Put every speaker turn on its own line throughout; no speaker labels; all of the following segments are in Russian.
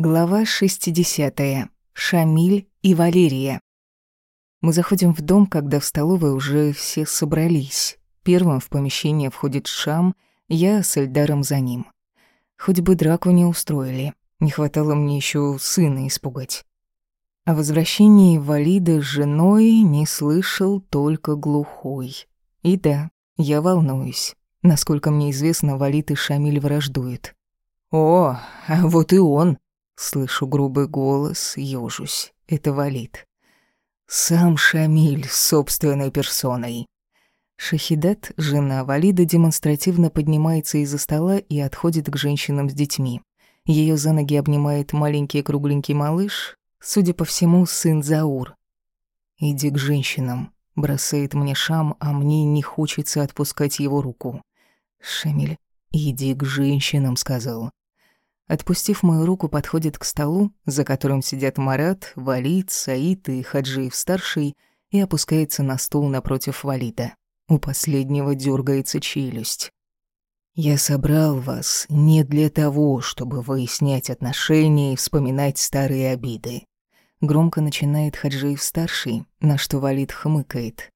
Глава 60. Шамиль и Валерия. Мы заходим в дом, когда в столовой уже все собрались. Первым в помещение входит Шам, я с Эльдаром за ним. Хоть бы драку не устроили, не хватало мне еще сына испугать. О возвращении Валида с женой не слышал только глухой. И да, я волнуюсь. Насколько мне известно, Валид и Шамиль враждуют. «О, а вот и он!» Слышу грубый голос, ёжусь. Это валит. Сам Шамиль собственной персоной. Шахидат, жена Валида, демонстративно поднимается из-за стола и отходит к женщинам с детьми. Ее за ноги обнимает маленький кругленький малыш, судя по всему, сын Заур. «Иди к женщинам», — бросает мне Шам, а мне не хочется отпускать его руку. «Шамиль, иди к женщинам», — сказал. Отпустив мою руку, подходит к столу, за которым сидят Марат, Валид, Саид и Хаджиев-старший, и опускается на стул напротив Валида. У последнего дергается челюсть. «Я собрал вас не для того, чтобы выяснять отношения и вспоминать старые обиды». Громко начинает Хаджиев-старший, на что Валид хмыкает.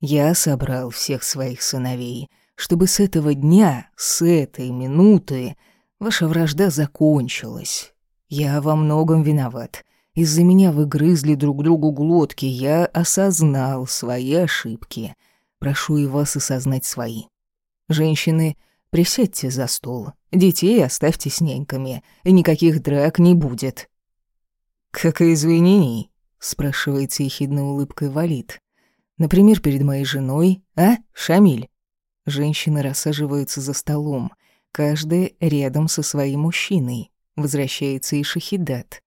«Я собрал всех своих сыновей, чтобы с этого дня, с этой минуты Ваша вражда закончилась. Я во многом виноват. Из-за меня вы грызли друг другу глотки. Я осознал свои ошибки. Прошу и вас осознать свои. Женщины, присядьте за стол. Детей оставьте с няньками. Никаких драк не будет. «Как и извинений?» — спрашивает с ехидной улыбкой Валид. «Например, перед моей женой, а, Шамиль?» Женщины рассаживаются за столом. Каждая рядом со своим мужчиной. Возвращается и Шахидат.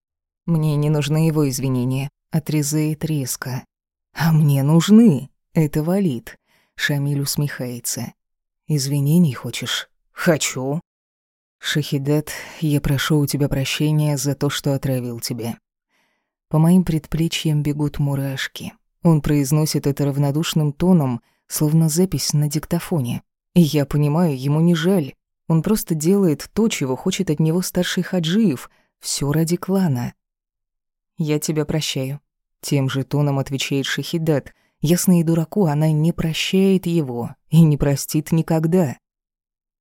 Мне не нужны его извинения. Отрезает резко. А мне нужны. Это валит. Шамиль усмехается. Извинений хочешь? Хочу. Шахидат, я прошу у тебя прощения за то, что отравил тебя. По моим предплечьям бегут мурашки. Он произносит это равнодушным тоном, словно запись на диктофоне. И я понимаю, ему не жаль. Он просто делает то, чего хочет от него старший Хаджиев, все ради клана. «Я тебя прощаю», — тем же тоном отвечает Шахидат. Ясно и дураку, она не прощает его и не простит никогда.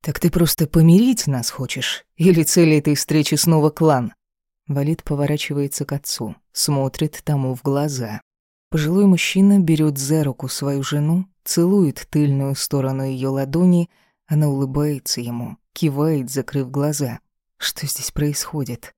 «Так ты просто помирить нас хочешь? Или цель этой встречи снова клан?» Валид поворачивается к отцу, смотрит тому в глаза. Пожилой мужчина берет за руку свою жену, целует тыльную сторону ее ладони — она улыбается ему, кивает, закрыв глаза. Что здесь происходит?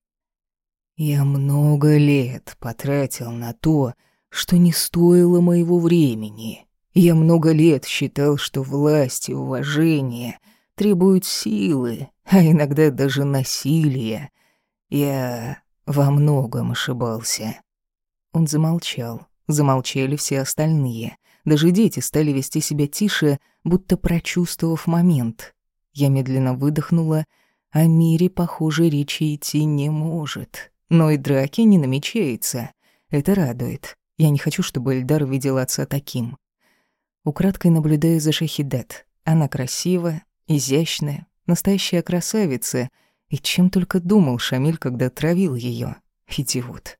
Я много лет потратил на то, что не стоило моего времени. Я много лет считал, что власть и уважение требуют силы, а иногда даже насилия. Я во многом ошибался. Он замолчал. Замолчали все остальные. Даже дети стали вести себя тише, будто прочувствовав момент. Я медленно выдохнула. О мире, похоже, речи идти не может. Но и драки не намечается. Это радует. Я не хочу, чтобы Эльдар видел отца таким. Украдкой наблюдаю за Шахидет. Она красивая, изящная, настоящая красавица. И чем только думал Шамиль, когда травил ее. Идиот.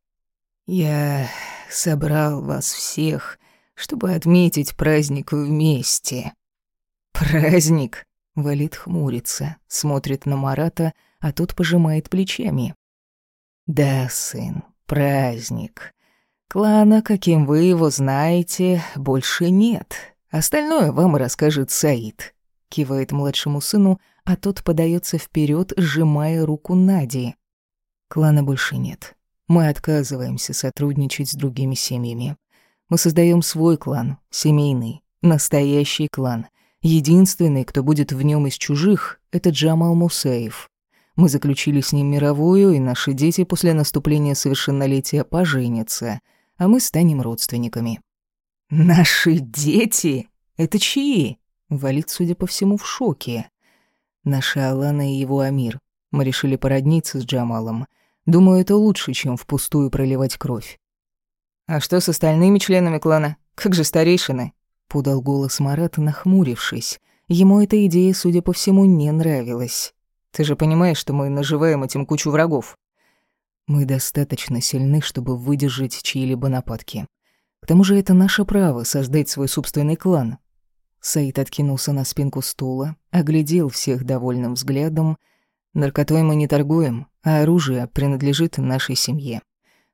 «Я собрал вас всех, чтобы отметить праздник вместе». «Праздник?» — Валид хмурится, смотрит на Марата, а тот пожимает плечами. «Да, сын, праздник. Клана, каким вы его знаете, больше нет. Остальное вам расскажет Саид», — кивает младшему сыну, а тот подается вперед, сжимая руку Нади. «Клана больше нет. Мы отказываемся сотрудничать с другими семьями. Мы создаем свой клан, семейный, настоящий клан. Единственный, кто будет в нем из чужих, это Джамал Мусаев. Мы заключили с ним мировую, и наши дети после наступления совершеннолетия поженятся, а мы станем родственниками. «Наши дети? Это чьи?» Валит, судя по всему, в шоке. Наша Алана и его Амир. Мы решили породниться с Джамалом — Думаю, это лучше, чем впустую проливать кровь. «А что с остальными членами клана? Как же старейшины?» — подал голос Марат, нахмурившись. Ему эта идея, судя по всему, не нравилась. «Ты же понимаешь, что мы наживаем этим кучу врагов?» Мы достаточно сильны, чтобы выдержать чьи-либо нападки. К тому же это наше право создать свой собственный клан. Саид откинулся на спинку стула, оглядел всех довольным взглядом. Наркотой мы не торгуем, а оружие принадлежит нашей семье.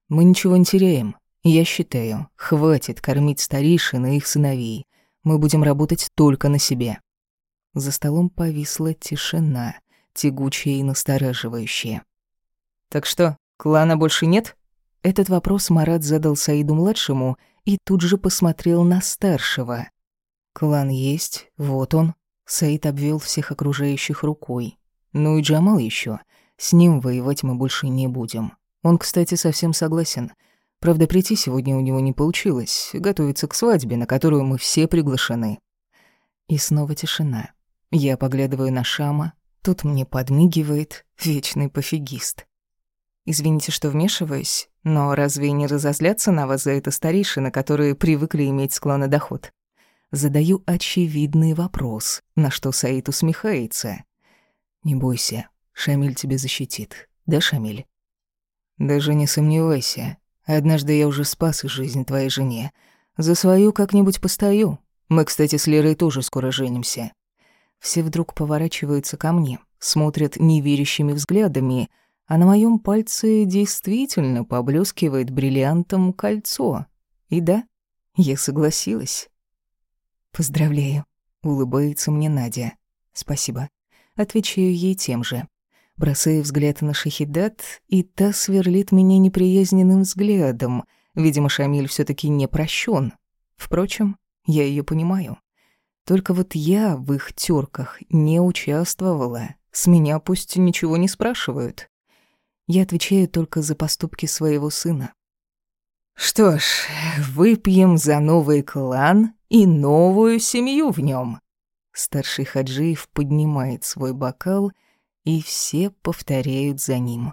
Мы ничего не теряем. Я считаю, хватит кормить старейшин и их сыновей. Мы будем работать только на себе. За столом повисла тишина, тягучая и настораживающая. «Так что, клана больше нет?» Этот вопрос Марат задал Саиду-младшему и тут же посмотрел на старшего. «Клан есть, вот он». Саид обвел всех окружающих рукой. «Ну и Джамал еще. С ним воевать мы больше не будем. Он, кстати, совсем согласен. Правда, прийти сегодня у него не получилось. Готовится к свадьбе, на которую мы все приглашены». И снова тишина. Я поглядываю на Шама. Тут мне подмигивает вечный пофигист. Извините, что вмешиваюсь, но разве не разозлятся на вас за это старейшины, которые привыкли иметь склон доход? Задаю очевидный вопрос, на что Саид усмехается. «Не бойся, Шамиль тебя защитит. Да, Шамиль?» «Даже не сомневайся. Однажды я уже спас жизнь твоей жене. За свою как-нибудь постою. Мы, кстати, с Лерой тоже скоро женимся». Все вдруг поворачиваются ко мне, смотрят неверящими взглядами — а на моем пальце действительно поблескивает бриллиантом кольцо. И да, я согласилась. «Поздравляю», — улыбается мне Надя. «Спасибо». Отвечаю ей тем же. Бросаю взгляд на Шахидат, и та сверлит меня неприязненным взглядом. Видимо, Шамиль все таки не прощен. Впрочем, я ее понимаю. Только вот я в их терках не участвовала. С меня пусть ничего не спрашивают. Я отвечаю только за поступки своего сына. Что ж, выпьем за новый клан и новую семью в нем. Старший Хаджиев поднимает свой бокал, и все повторяют за ним.